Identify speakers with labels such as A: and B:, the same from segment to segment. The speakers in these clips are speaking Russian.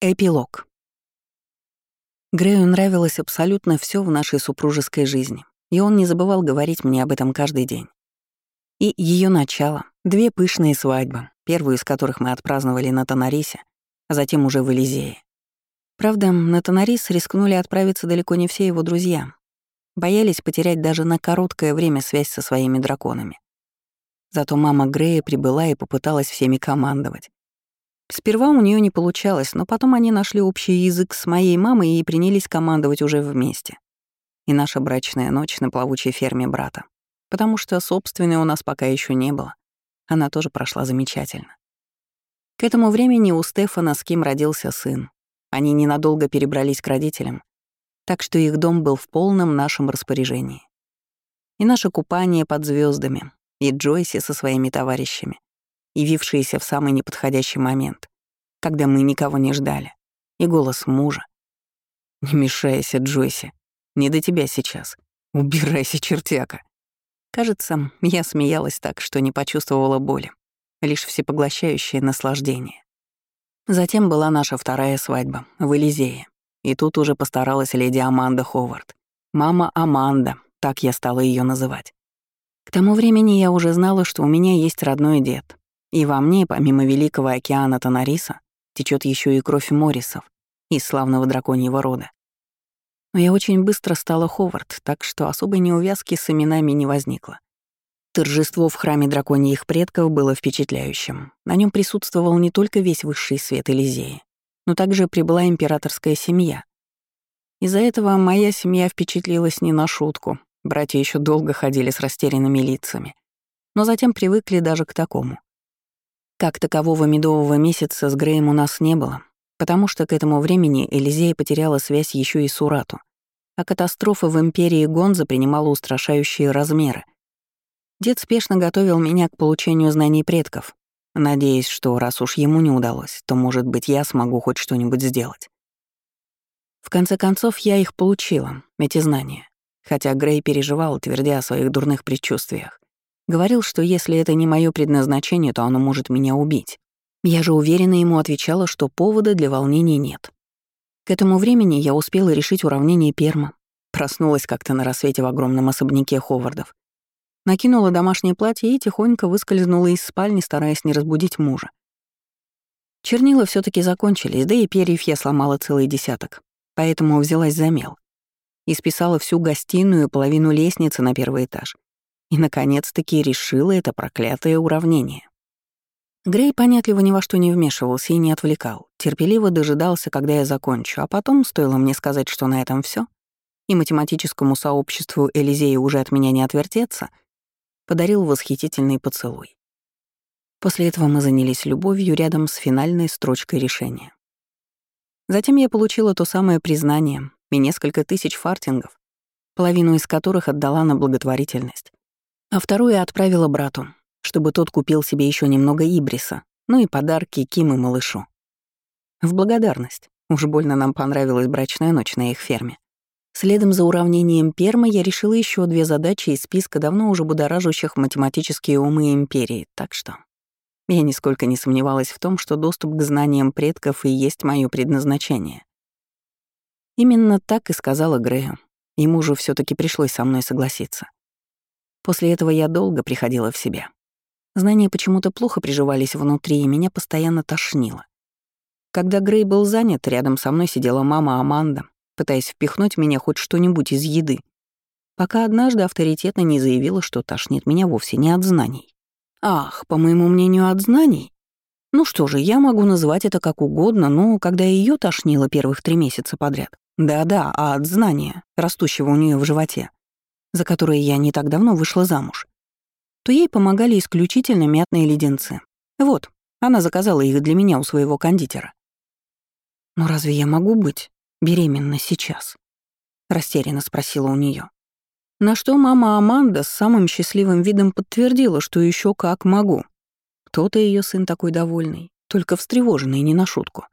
A: Эпилог. Грею нравилось абсолютно все в нашей супружеской жизни, и он не забывал говорить мне об этом каждый день. И ее начало — две пышные свадьбы, первую из которых мы отпраздновали на Тонарисе, а затем уже в Элизее. Правда, на Тонарис рискнули отправиться далеко не все его друзья. Боялись потерять даже на короткое время связь со своими драконами. Зато мама Грея прибыла и попыталась всеми командовать. Сперва у нее не получалось, но потом они нашли общий язык с моей мамой и принялись командовать уже вместе. И наша брачная ночь на плавучей ферме брата. Потому что собственной у нас пока еще не было. Она тоже прошла замечательно. К этому времени у Стефана с Ким родился сын. Они ненадолго перебрались к родителям, так что их дом был в полном нашем распоряжении. И наше купание под звездами, и Джойси со своими товарищами, явившиеся в самый неподходящий момент, когда мы никого не ждали, и голос мужа. «Не мешайся, Джойси, не до тебя сейчас. Убирайся, чертяка». Кажется, я смеялась так, что не почувствовала боли, лишь всепоглощающее наслаждение. Затем была наша вторая свадьба в Элизее, и тут уже постаралась леди Аманда Ховард. Мама Аманда, так я стала ее называть. К тому времени я уже знала, что у меня есть родной дед, и во мне, помимо великого океана Тонариса, течет еще и кровь Морисов из славного драконьего рода. Но я очень быстро стала Ховард, так что особой неувязки с именами не возникло. Торжество в храме драконьих предков было впечатляющим. На нем присутствовал не только весь высший свет Элизеи, но также прибыла императорская семья. Из-за этого моя семья впечатлилась не на шутку. Братья еще долго ходили с растерянными лицами, но затем привыкли даже к такому. Как такового медового месяца с Греем у нас не было, потому что к этому времени Элизея потеряла связь еще и с Урату, а катастрофа в империи Гонза принимала устрашающие размеры. Дед спешно готовил меня к получению знаний предков, надеясь, что раз уж ему не удалось, то, может быть, я смогу хоть что-нибудь сделать. В конце концов, я их получила, эти знания, хотя Грей переживал, твердя о своих дурных предчувствиях. Говорил, что если это не мое предназначение, то оно может меня убить. Я же уверенно ему отвечала, что повода для волнений нет. К этому времени я успела решить уравнение перма. Проснулась как-то на рассвете в огромном особняке Ховардов. Накинула домашнее платье и тихонько выскользнула из спальни, стараясь не разбудить мужа. Чернила все таки закончились, да и перьев я сломала целый десяток, поэтому взялась за мел. И списала всю гостиную и половину лестницы на первый этаж — и, наконец-таки, решила это проклятое уравнение. Грей понятливо ни во что не вмешивался и не отвлекал, терпеливо дожидался, когда я закончу, а потом, стоило мне сказать, что на этом все, и математическому сообществу Элизеи уже от меня не отвертеться, подарил восхитительный поцелуй. После этого мы занялись любовью рядом с финальной строчкой решения. Затем я получила то самое признание и несколько тысяч фартингов, половину из которых отдала на благотворительность а вторую отправила брату, чтобы тот купил себе еще немного ибриса, ну и подарки Ким и малышу. В благодарность. Уж больно нам понравилась брачная ночь на их ферме. Следом за уравнением пермы я решила еще две задачи из списка давно уже будоражащих математические умы Империи, так что я нисколько не сомневалась в том, что доступ к знаниям предков и есть мое предназначение. Именно так и сказала Грею. Ему же все таки пришлось со мной согласиться. После этого я долго приходила в себя. Знания почему-то плохо приживались внутри, и меня постоянно тошнило. Когда Грей был занят, рядом со мной сидела мама Аманда, пытаясь впихнуть меня хоть что-нибудь из еды, пока однажды авторитетно не заявила, что тошнит меня вовсе не от знаний. Ах, по моему мнению, от знаний? Ну что же, я могу называть это как угодно, но когда ее тошнило первых три месяца подряд, да-да, а от знания, растущего у нее в животе, за которые я не так давно вышла замуж, то ей помогали исключительно мятные леденцы. Вот, она заказала их для меня у своего кондитера. «Но разве я могу быть беременна сейчас?» — растерянно спросила у нее. На что мама Аманда с самым счастливым видом подтвердила, что еще как могу. Кто-то ее сын такой довольный, только встревоженный не на шутку.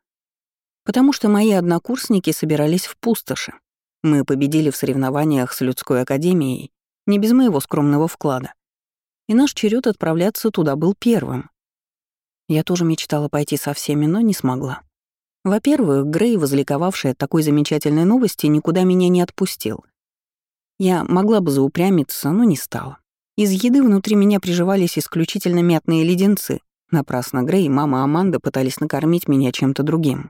A: Потому что мои однокурсники собирались в пустоши, мы победили в соревнованиях с людской академией не без моего скромного вклада. И наш черед отправляться туда был первым. Я тоже мечтала пойти со всеми, но не смогла. Во-первых, Грей, возликовавший от такой замечательной новости, никуда меня не отпустил. Я могла бы заупрямиться, но не стала. Из еды внутри меня приживались исключительно мятные леденцы. Напрасно Грей и мама Аманда пытались накормить меня чем-то другим.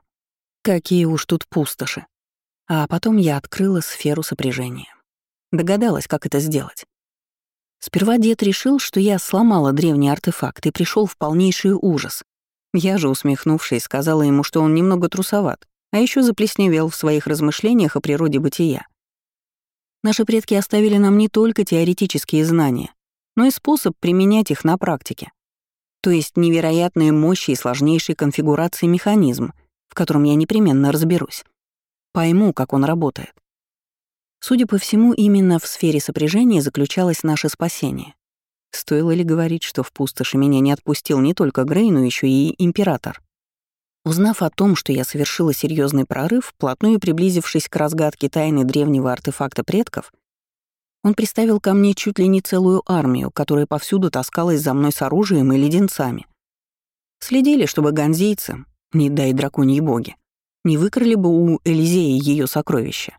A: Какие уж тут пустоши. А потом я открыла сферу сопряжения. Догадалась, как это сделать. Сперва дед решил, что я сломала древний артефакт и пришел в полнейший ужас. Я же, усмехнувшись, сказала ему, что он немного трусоват, а еще заплесневел в своих размышлениях о природе бытия. Наши предки оставили нам не только теоретические знания, но и способ применять их на практике. То есть невероятные мощи и сложнейшей конфигурации механизм, в котором я непременно разберусь. Пойму, как он работает. Судя по всему, именно в сфере сопряжения заключалось наше спасение. Стоило ли говорить, что в пустоши меня не отпустил не только Грей, но еще и император? Узнав о том, что я совершила серьезный прорыв, вплотную приблизившись к разгадке тайны древнего артефакта предков, он приставил ко мне чуть ли не целую армию, которая повсюду таскалась за мной с оружием и леденцами. Следили, чтобы ганзейцы, не дай драконьи боги, не выкрали бы у Элизеи ее сокровища.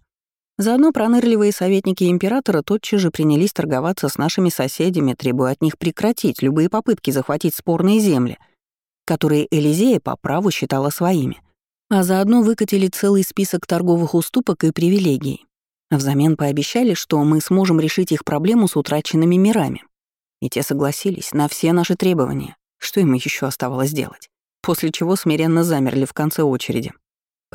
A: Заодно пронырливые советники императора тотчас же принялись торговаться с нашими соседями, требуя от них прекратить любые попытки захватить спорные земли, которые Элизея по праву считала своими. А заодно выкатили целый список торговых уступок и привилегий. Взамен пообещали, что мы сможем решить их проблему с утраченными мирами. И те согласились на все наши требования, что им еще оставалось делать, после чего смиренно замерли в конце очереди.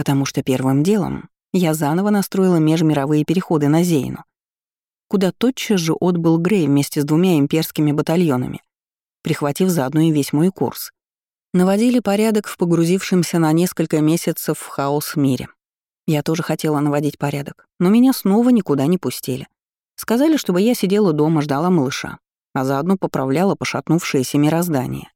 A: Потому что первым делом я заново настроила межмировые переходы на Зейну, куда тотчас же отбыл Грей вместе с двумя имперскими батальонами, прихватив заодно и весь мой курс. Наводили порядок в погрузившемся на несколько месяцев в хаос мире. Я тоже хотела наводить порядок, но меня снова никуда не пустили. Сказали, чтобы я сидела дома, ждала малыша, а заодно поправляла пошатнувшееся мироздание.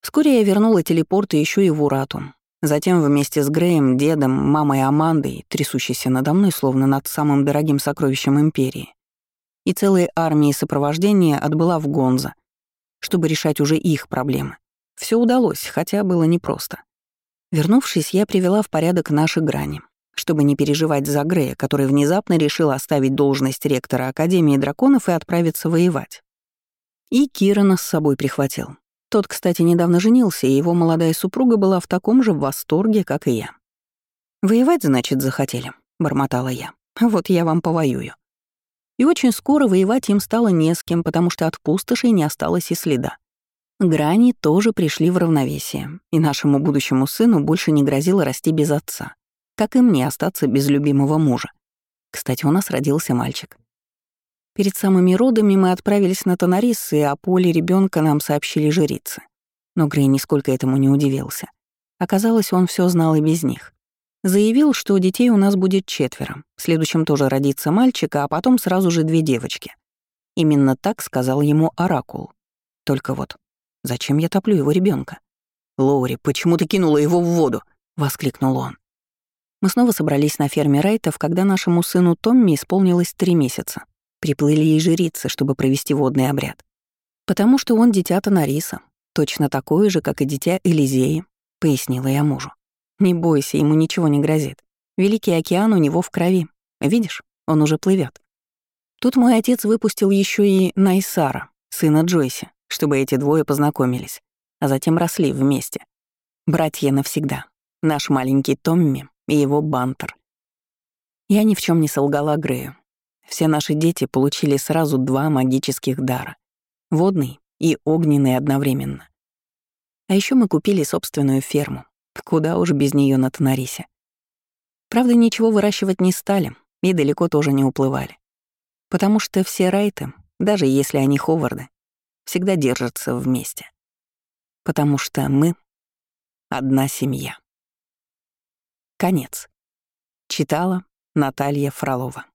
A: Вскоре я вернула телепорты еще и в Урату, Затем вместе с Греем, дедом, мамой Амандой, трясущейся надо мной, словно над самым дорогим сокровищем Империи, и целой армией сопровождения отбыла в Гонза, чтобы решать уже их проблемы. Все удалось, хотя было непросто. Вернувшись, я привела в порядок наши грани, чтобы не переживать за Грея, который внезапно решил оставить должность ректора Академии драконов и отправиться воевать. И Кирана с собой прихватил. Тот, кстати, недавно женился, и его молодая супруга была в таком же восторге, как и я. «Воевать, значит, захотели», — бормотала я. «Вот я вам повоюю». И очень скоро воевать им стало не с кем, потому что от пустошей не осталось и следа. Грани тоже пришли в равновесие, и нашему будущему сыну больше не грозило расти без отца, как и мне остаться без любимого мужа. Кстати, у нас родился мальчик. Перед самыми родами мы отправились на Тонарис, и о поле ребенка нам сообщили жрицы. Но Грей нисколько этому не удивился. Оказалось, он все знал и без них. Заявил, что детей у нас будет четверо. В следующем тоже родится мальчик, а потом сразу же две девочки. Именно так сказал ему Оракул. Только вот, зачем я топлю его ребенка? «Лоури, почему ты кинула его в воду?» — воскликнул он. Мы снова собрались на ферме Райтов, когда нашему сыну Томми исполнилось три месяца. Приплыли и жрицы, чтобы провести водный обряд. Потому что он дитя Танариса, точно такое же, как и дитя Элизеи, пояснила я мужу. Не бойся, ему ничего не грозит. Великий океан у него в крови. Видишь, он уже плывет. Тут мой отец выпустил еще и Найсара, сына Джойси, чтобы эти двое познакомились, а затем росли вместе. Братья навсегда. Наш маленький Томми и его Бантер. Я ни в чем не солгала Грею, все наши дети получили сразу два магических дара — водный и огненный одновременно. А еще мы купили собственную ферму. Куда уж без нее на Тонарисе. Правда, ничего выращивать не стали и далеко тоже не уплывали. Потому что все райты, даже если они Ховарды, всегда держатся вместе. Потому что мы — одна семья. Конец. Читала Наталья Фролова.